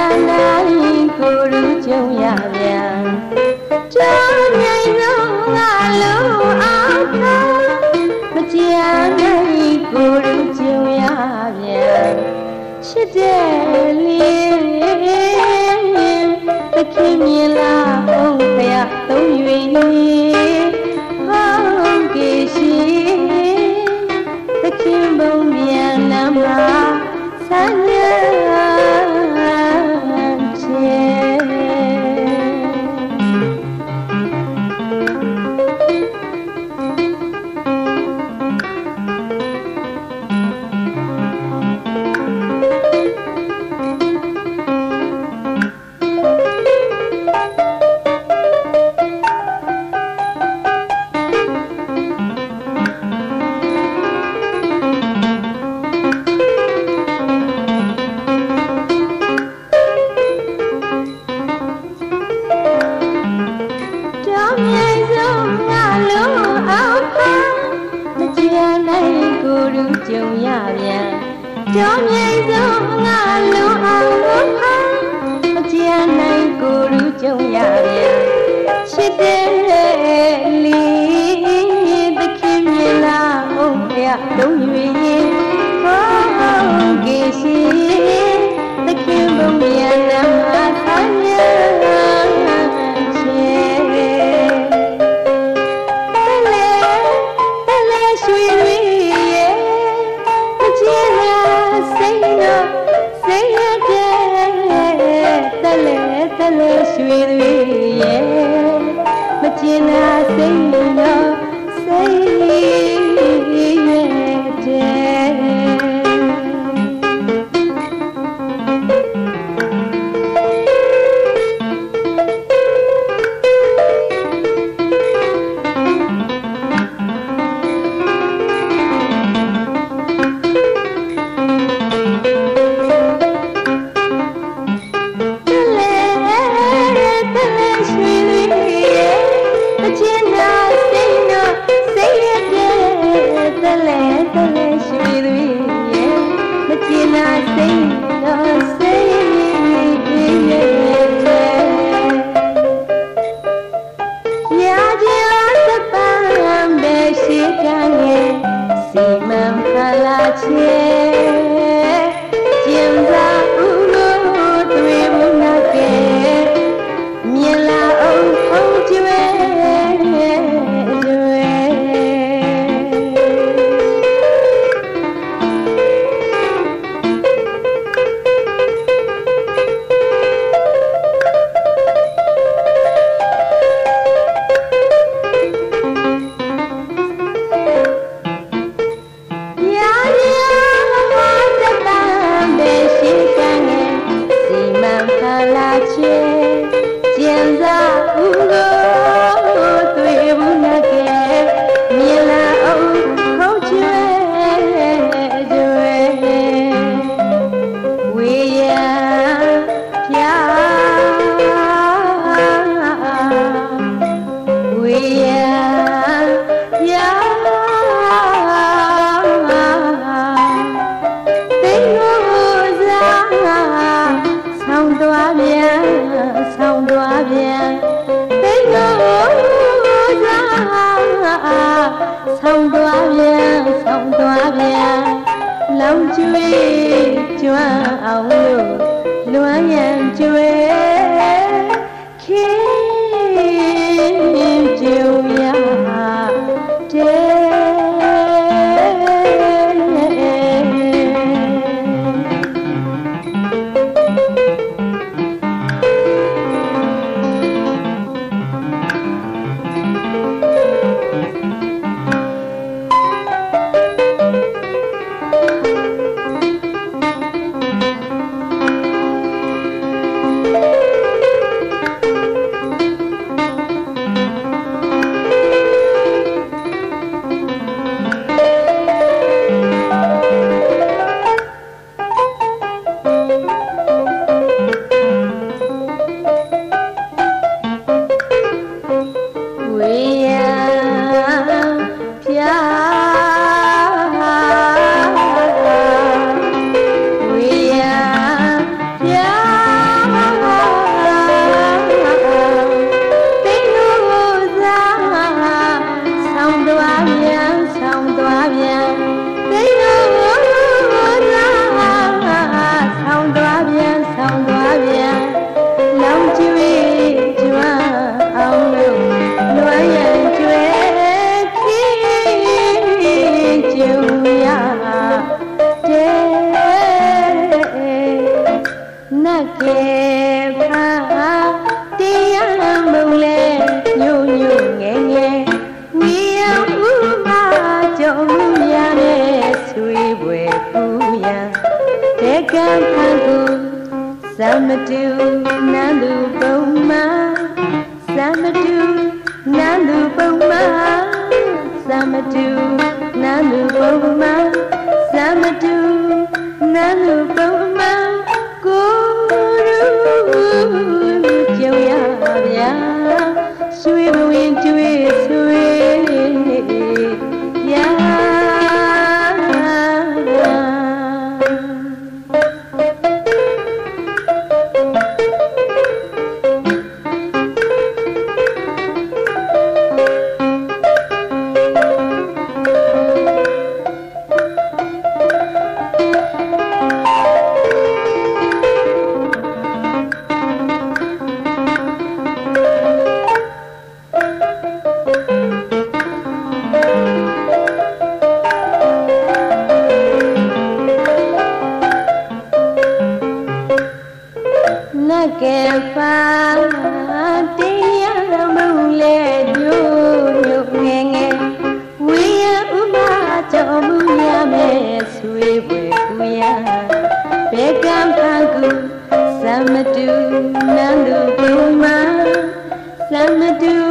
နာနာရီကိုရူးကြုံရပြန်ကြောင်းနိုင်တော့ငါလုံးအားသာမကြားနိုင်ကိုရူးကြုံရပြန်ချစ်တယ်လေးသခင်မြင်လာအောင်ဖရာသုံး၍ဟောင်းကေရှိသခင်ဘုံမြန်လမ်းမှာဆန်း ဆက်လဲဆက်လဲရွှေတွေရဲ့မကျင်နာစိတ်ရောစိတ် Là 姐 ဆုံးသွားပြန်ဆုံးသွားပြန်လောင်ကျွေးကျွမ်းအောင်လို့လွမ်းရန်ကျွေးခင် ဆောင်သွားပြန်လောင်ကျွေးကျွမ်းအောင်လို့လွမ်းရန်ကျွဲခင်းကျုံရတဲ့နတ်ကေဖာတရားမုံလဲညို့ညို့ငယ်ငယ်ဝီယဥမာကြုံရတဲ့ဆွေးပွဲပူရန်တေကံဖန်ကူ သမတူနန္ဒုပုံမသမတူနန္ဒုပုံမသမတူနန္ဒုပုံမသမတူနန္ဒုပုံမ ကဲဖာတရားမုံလေညို့ညို့ငယ်ငယ်ဝေယဥမာကြောင့်မူရမယ်ဆွေးပွဲကူရဘေကံဖန်ကူသမတူနန္ဒုပုံမသမတူနန္ဒုပုံမသမတူ